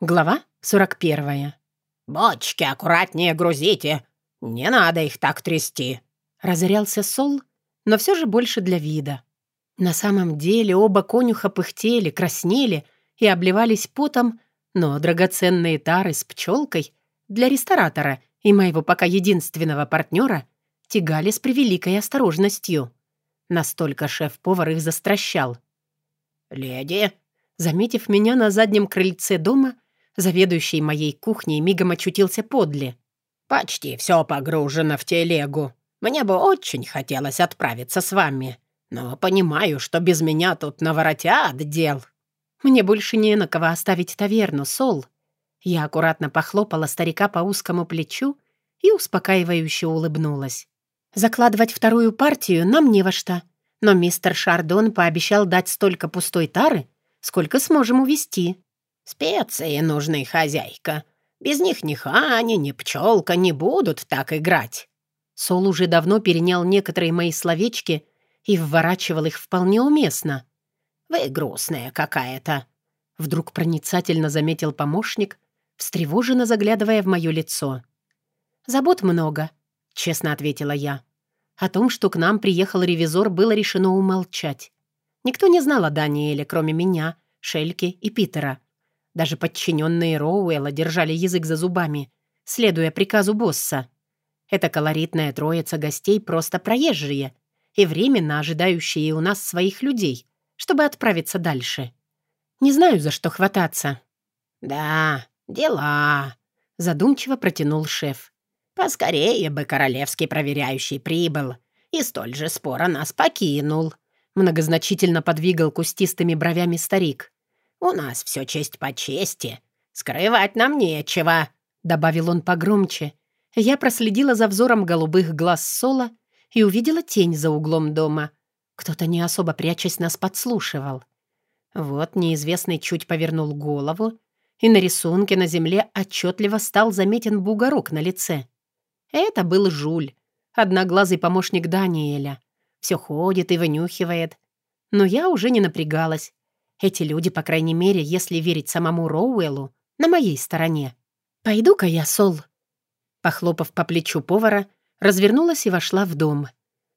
Глава 41. «Бочки аккуратнее грузите! Не надо их так трясти!» Разорялся Сол, но все же больше для вида. На самом деле оба конюха пыхтели, краснели и обливались потом, но драгоценные тары с пчелкой для ресторатора и моего пока единственного партнера тягали с превеликой осторожностью. Настолько шеф-повар их застращал. «Леди!» Заметив меня на заднем крыльце дома, Заведующий моей кухней мигом очутился подле. «Почти все погружено в телегу. Мне бы очень хотелось отправиться с вами, но понимаю, что без меня тут наворотят дел». «Мне больше не на кого оставить таверну, Сол». Я аккуратно похлопала старика по узкому плечу и успокаивающе улыбнулась. «Закладывать вторую партию нам не во что, но мистер Шардон пообещал дать столько пустой тары, сколько сможем увести. «Специи нужны, хозяйка. Без них ни Хани, ни пчелка не будут так играть». Сол уже давно перенял некоторые мои словечки и вворачивал их вполне уместно. «Вы грустная какая-то», — вдруг проницательно заметил помощник, встревоженно заглядывая в мое лицо. «Забот много», — честно ответила я. О том, что к нам приехал ревизор, было решено умолчать. Никто не знал о Даниэле, кроме меня, Шельки и Питера. Даже подчиненные Роуэлла держали язык за зубами, следуя приказу босса. Эта колоритная троица гостей просто проезжие и временно ожидающие у нас своих людей, чтобы отправиться дальше. Не знаю, за что хвататься. «Да, дела», — задумчиво протянул шеф. «Поскорее бы королевский проверяющий прибыл и столь же споро нас покинул», — многозначительно подвигал кустистыми бровями старик. «У нас все честь по чести. Скрывать нам нечего», — добавил он погромче. Я проследила за взором голубых глаз Сола и увидела тень за углом дома. Кто-то не особо прячась нас подслушивал. Вот неизвестный чуть повернул голову, и на рисунке на земле отчетливо стал заметен бугорок на лице. Это был Жуль, одноглазый помощник Даниэля. Все ходит и вынюхивает. Но я уже не напрягалась. Эти люди, по крайней мере, если верить самому Роуэллу, на моей стороне. «Пойду-ка я, Сол». Похлопав по плечу повара, развернулась и вошла в дом.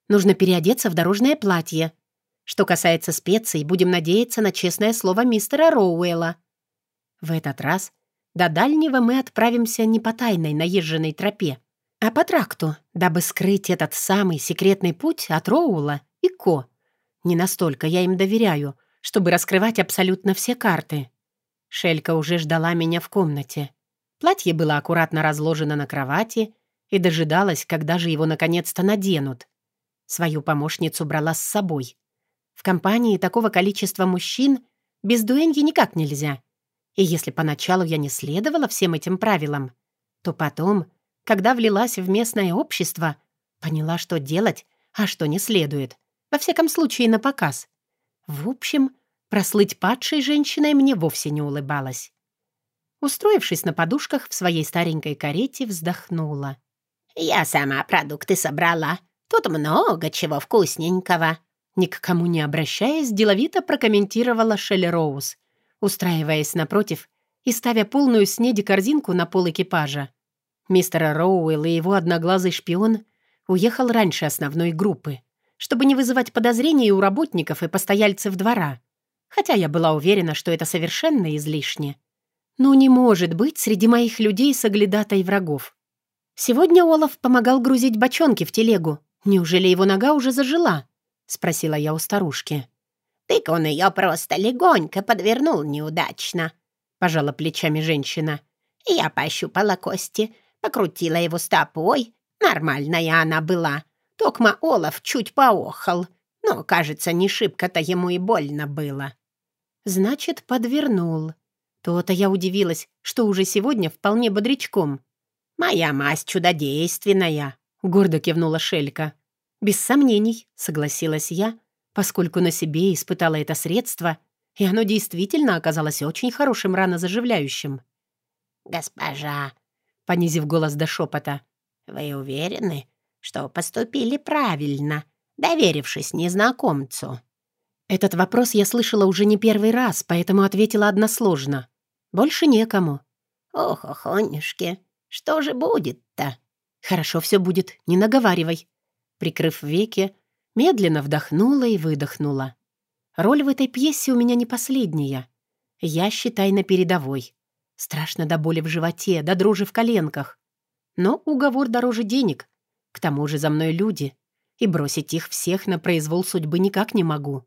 Нужно переодеться в дорожное платье. Что касается специй, будем надеяться на честное слово мистера Роуэлла. В этот раз до дальнего мы отправимся не по тайной наезженной тропе, а по тракту, дабы скрыть этот самый секретный путь от Роула и Ко. Не настолько я им доверяю, чтобы раскрывать абсолютно все карты. Шелька уже ждала меня в комнате. Платье было аккуратно разложено на кровати и дожидалась, когда же его наконец-то наденут. Свою помощницу брала с собой. В компании такого количества мужчин без дуэньи никак нельзя. И если поначалу я не следовала всем этим правилам, то потом, когда влилась в местное общество, поняла, что делать, а что не следует. Во всяком случае, на показ. В общем, прослыть падшей женщиной мне вовсе не улыбалась. Устроившись на подушках в своей старенькой карете, вздохнула. «Я сама продукты собрала. Тут много чего вкусненького». Ни к кому не обращаясь, деловито прокомментировала Шелли Роуз, устраиваясь напротив и ставя полную снеди корзинку на пол экипажа. Мистер Роуэлл и его одноглазый шпион уехал раньше основной группы чтобы не вызывать подозрений у работников и постояльцев двора. Хотя я была уверена, что это совершенно излишне. Но не может быть среди моих людей соглядатой врагов. Сегодня Олаф помогал грузить бочонки в телегу. Неужели его нога уже зажила? Спросила я у старушки. «Тык он ее просто легонько подвернул неудачно», — пожала плечами женщина. «Я пощупала кости, покрутила его стопой. Нормальная она была. Токма Олаф чуть поохал, но, кажется, не шибко-то ему и больно было. Значит, подвернул. То-то я удивилась, что уже сегодня вполне бодрячком. «Моя мазь чудодейственная», — гордо кивнула Шелька. «Без сомнений», — согласилась я, поскольку на себе испытала это средство, и оно действительно оказалось очень хорошим ранозаживляющим. «Госпожа», — понизив голос до шепота, — «вы уверены, что поступили правильно, доверившись незнакомцу. Этот вопрос я слышала уже не первый раз, поэтому ответила односложно. Больше некому. Ох, охонюшки, что же будет-то? Хорошо все будет, не наговаривай. Прикрыв веки, медленно вдохнула и выдохнула. Роль в этой пьесе у меня не последняя. Я, считай, на передовой. Страшно до боли в животе, до дрожи в коленках. Но уговор дороже денег. К тому же за мной люди. И бросить их всех на произвол судьбы никак не могу.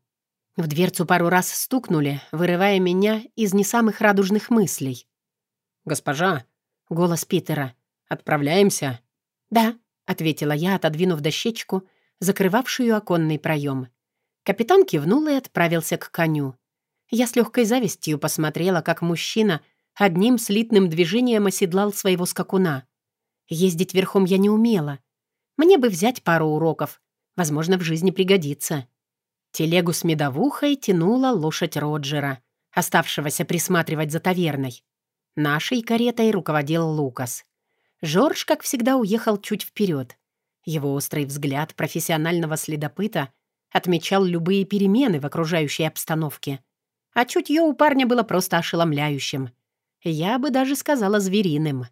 В дверцу пару раз стукнули, вырывая меня из не самых радужных мыслей. «Госпожа!» — голос Питера. «Отправляемся?» «Да», — ответила я, отодвинув дощечку, закрывавшую оконный проем. Капитан кивнул и отправился к коню. Я с легкой завистью посмотрела, как мужчина одним слитным движением оседлал своего скакуна. Ездить верхом я не умела. Мне бы взять пару уроков. Возможно, в жизни пригодится. Телегу с медовухой тянула лошадь Роджера, оставшегося присматривать за таверной. Нашей каретой руководил Лукас. Жорж, как всегда, уехал чуть вперед. Его острый взгляд профессионального следопыта отмечал любые перемены в окружающей обстановке. А чутье у парня было просто ошеломляющим. Я бы даже сказала звериным.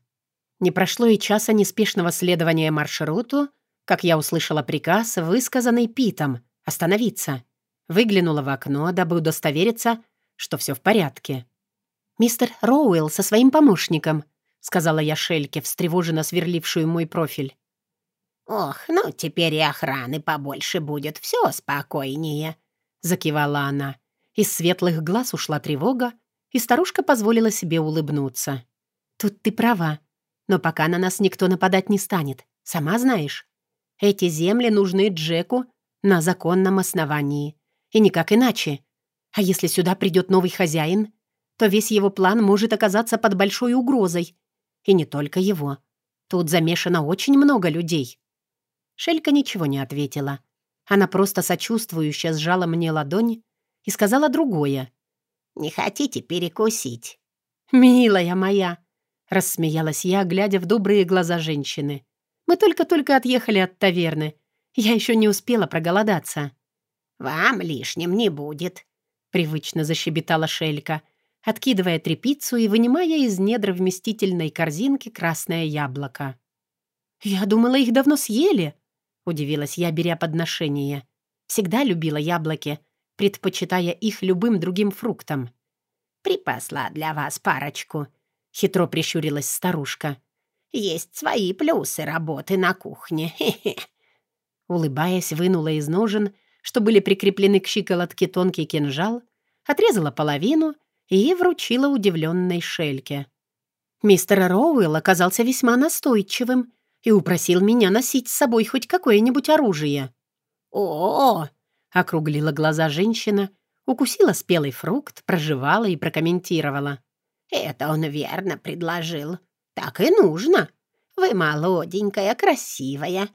Не прошло и часа неспешного следования маршруту, как я услышала приказ, высказанный Питом, остановиться. Выглянула в окно, дабы удостовериться, что все в порядке. «Мистер Роуэлл со своим помощником», — сказала я Шельке, встревоженно сверлившую мой профиль. «Ох, ну теперь и охраны побольше будет, все спокойнее», — закивала она. Из светлых глаз ушла тревога, и старушка позволила себе улыбнуться. «Тут ты права, но пока на нас никто нападать не станет, сама знаешь. Эти земли нужны Джеку на законном основании. И никак иначе. А если сюда придет новый хозяин, то весь его план может оказаться под большой угрозой. И не только его. Тут замешано очень много людей. Шелька ничего не ответила. Она просто сочувствующе сжала мне ладонь и сказала другое. «Не хотите перекусить?» «Милая моя!» — рассмеялась я, глядя в добрые глаза женщины. «Мы только-только отъехали от таверны. Я еще не успела проголодаться». «Вам лишним не будет», — привычно защебетала Шелька, откидывая трепицу и вынимая из недр вместительной корзинки красное яблоко. «Я думала, их давно съели», — удивилась я, беря подношение. «Всегда любила яблоки, предпочитая их любым другим фруктам». «Припасла для вас парочку», — хитро прищурилась старушка. «Есть свои плюсы работы на кухне, хе-хе». Улыбаясь, вынула из ножен что были прикреплены к щиколотке тонкий кинжал, отрезала половину и вручила удивленной Шельке. Мистер Роуэлл оказался весьма настойчивым и упросил меня носить с собой хоть какое-нибудь оружие. «О-о-о!» — округлила глаза женщина, укусила спелый фрукт, прожевала и прокомментировала. «Это он верно предложил. Так и нужно. Вы молоденькая, красивая,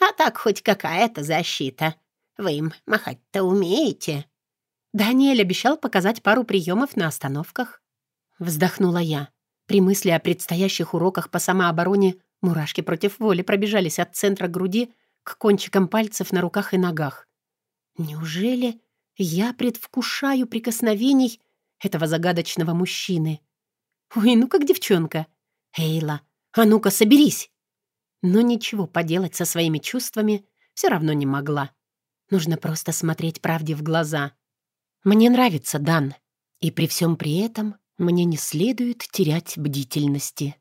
а так хоть какая-то защита. Вы им махать-то умеете?» Даниэль обещал показать пару приемов на остановках. Вздохнула я. При мысли о предстоящих уроках по самообороне мурашки против воли пробежались от центра груди к кончикам пальцев на руках и ногах. Неужели я предвкушаю прикосновений этого загадочного мужчины? Ой, ну как девчонка. Эйла, а ну-ка соберись. Но ничего поделать со своими чувствами все равно не могла. Нужно просто смотреть правде в глаза. Мне нравится Дан, и при всем при этом мне не следует терять бдительности.